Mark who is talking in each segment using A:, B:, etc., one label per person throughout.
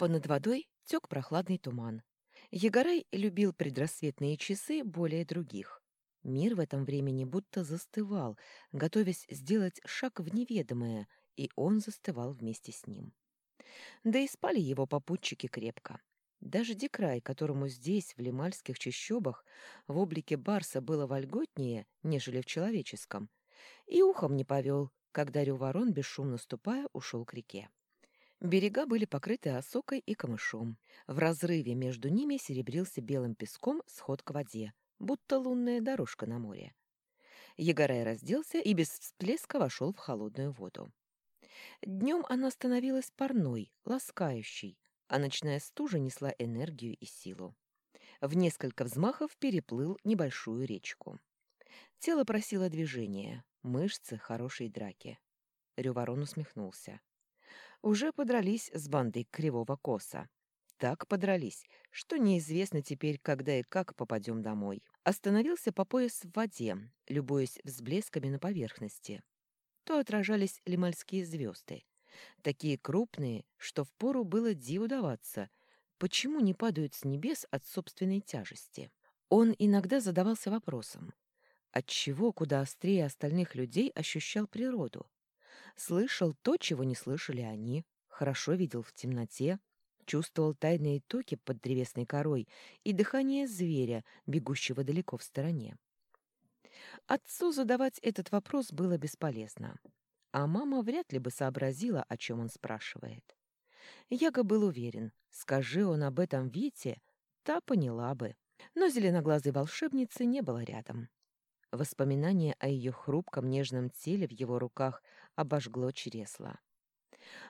A: Понад водой тек прохладный туман. Егорай любил предрассветные часы более других. Мир в этом времени будто застывал, готовясь сделать шаг в неведомое, и он застывал вместе с ним. Да и спали его попутчики крепко. Даже Дикрай, которому здесь, в лимальских чащобах, в облике барса было вольготнее, нежели в человеческом, и ухом не повел, когда Рюворон, бесшумно ступая, ушел к реке. Берега были покрыты осокой и камышом. В разрыве между ними серебрился белым песком сход к воде, будто лунная дорожка на море. Егорай разделся и без всплеска вошел в холодную воду. Днем она становилась парной, ласкающей, а ночная стужа несла энергию и силу. В несколько взмахов переплыл небольшую речку. Тело просило движения, мышцы хорошей драки. Рюворон усмехнулся. Уже подрались с бандой Кривого Коса. Так подрались, что неизвестно теперь, когда и как попадем домой. Остановился по пояс в воде, любуясь взблесками на поверхности. То отражались лимальские звезды, такие крупные, что впору было диву даваться, почему не падают с небес от собственной тяжести. Он иногда задавался вопросом, отчего куда острее остальных людей ощущал природу. Слышал то, чего не слышали они, хорошо видел в темноте, чувствовал тайные токи под древесной корой и дыхание зверя, бегущего далеко в стороне. Отцу задавать этот вопрос было бесполезно а мама вряд ли бы сообразила, о чем он спрашивает. Яго был уверен, скажи он об этом Вите, та поняла бы. Но зеленоглазой волшебницы не было рядом. Воспоминание о ее хрупком нежном теле в его руках обожгло чресло.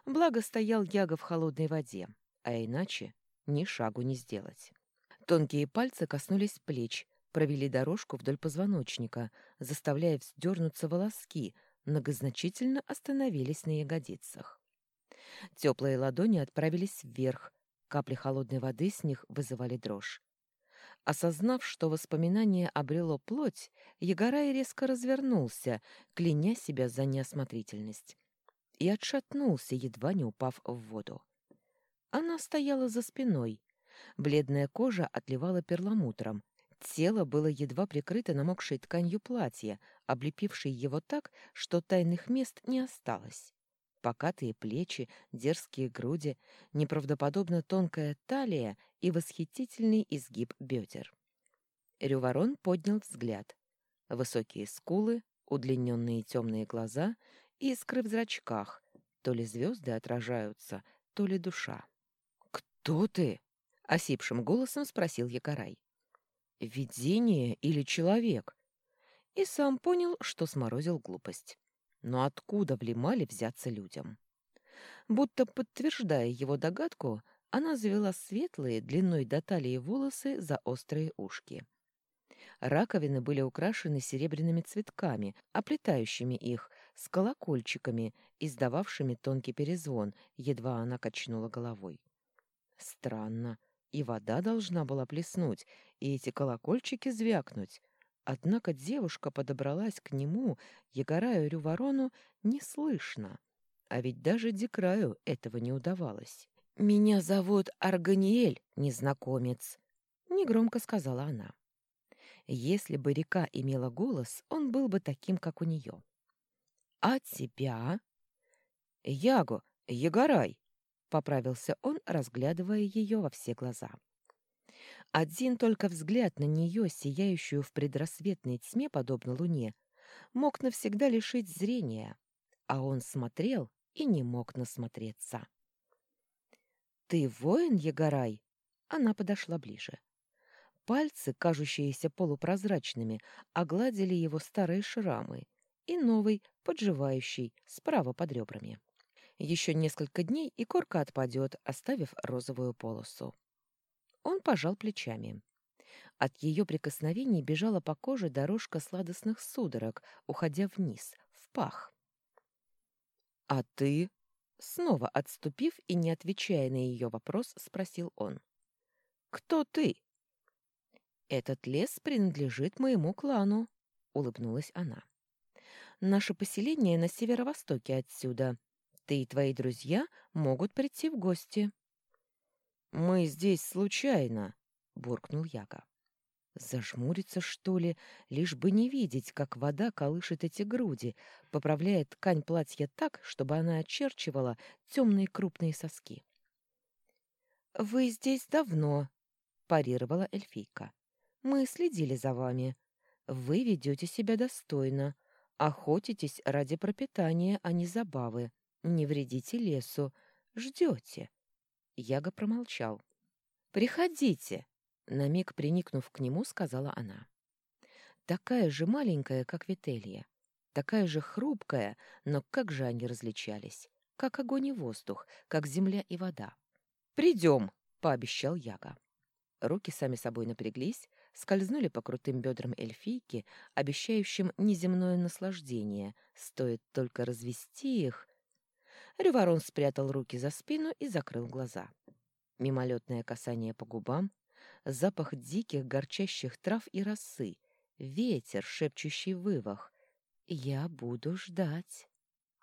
A: Благо стоял Яго в холодной воде, а иначе ни шагу не сделать. Тонкие пальцы коснулись плеч, провели дорожку вдоль позвоночника, заставляя вздернуться волоски, многозначительно остановились на ягодицах. Теплые ладони отправились вверх, капли холодной воды с них вызывали дрожь. Осознав, что воспоминание обрело плоть, Егорай резко развернулся, кляня себя за неосмотрительность, и отшатнулся, едва не упав в воду. Она стояла за спиной. Бледная кожа отливала перламутром, Тело было едва прикрыто намокшей тканью платья, облепившей его так, что тайных мест не осталось. Покатые плечи, дерзкие груди, неправдоподобно тонкая талия и восхитительный изгиб бедер. Рюворон поднял взгляд. Высокие скулы, удлиненные темные глаза и искры в зрачках. То ли звезды отражаются, то ли душа. «Кто ты?» — осипшим голосом спросил Якорай видение или человек? И сам понял, что сморозил глупость. Но откуда в Лимале взяться людям? Будто подтверждая его догадку, она завела светлые, длиной до талии волосы за острые ушки. Раковины были украшены серебряными цветками, оплетающими их, с колокольчиками, издававшими тонкий перезвон, едва она качнула головой. Странно. И вода должна была плеснуть, и эти колокольчики звякнуть. Однако девушка подобралась к нему, Егораю Рюворону, неслышно. А ведь даже Дикраю этого не удавалось. «Меня зовут Арганиэль, незнакомец», — негромко сказала она. Если бы река имела голос, он был бы таким, как у нее. «А тебя?» «Яго, Егорай», — поправился он, разглядывая ее во все глаза. Один только взгляд на нее, сияющую в предрассветной тьме, подобно луне, мог навсегда лишить зрения, а он смотрел и не мог насмотреться. «Ты воин, Егорай?» Она подошла ближе. Пальцы, кажущиеся полупрозрачными, огладили его старые шрамы и новый, подживающий, справа под ребрами. Еще несколько дней, и корка отпадет, оставив розовую полосу. Он пожал плечами. От ее прикосновений бежала по коже дорожка сладостных судорог, уходя вниз, в пах. «А ты?» Снова отступив и не отвечая на ее вопрос, спросил он. «Кто ты?» «Этот лес принадлежит моему клану», — улыбнулась она. «Наше поселение на северо-востоке отсюда. Ты и твои друзья могут прийти в гости». «Мы здесь случайно», — буркнул Яга. Зажмуриться, что ли, лишь бы не видеть, как вода колышет эти груди, поправляет ткань платья так, чтобы она очерчивала темные крупные соски. «Вы здесь давно», — парировала эльфийка. «Мы следили за вами. Вы ведете себя достойно, охотитесь ради пропитания, а не забавы, не вредите лесу, ждете». Яга промолчал. «Приходите», — на миг приникнув к нему, сказала она. «Такая же маленькая, как Вителья, такая же хрупкая, но как же они различались, как огонь и воздух, как земля и вода. «Придем», — пообещал Яга. Руки сами собой напряглись, скользнули по крутым бедрам эльфийки, обещающим неземное наслаждение, стоит только развести их. Рюворон спрятал руки за спину и закрыл глаза. Мимолетное касание по губам, запах диких горчащих трав и росы, ветер, шепчущий вывах. «Я буду ждать».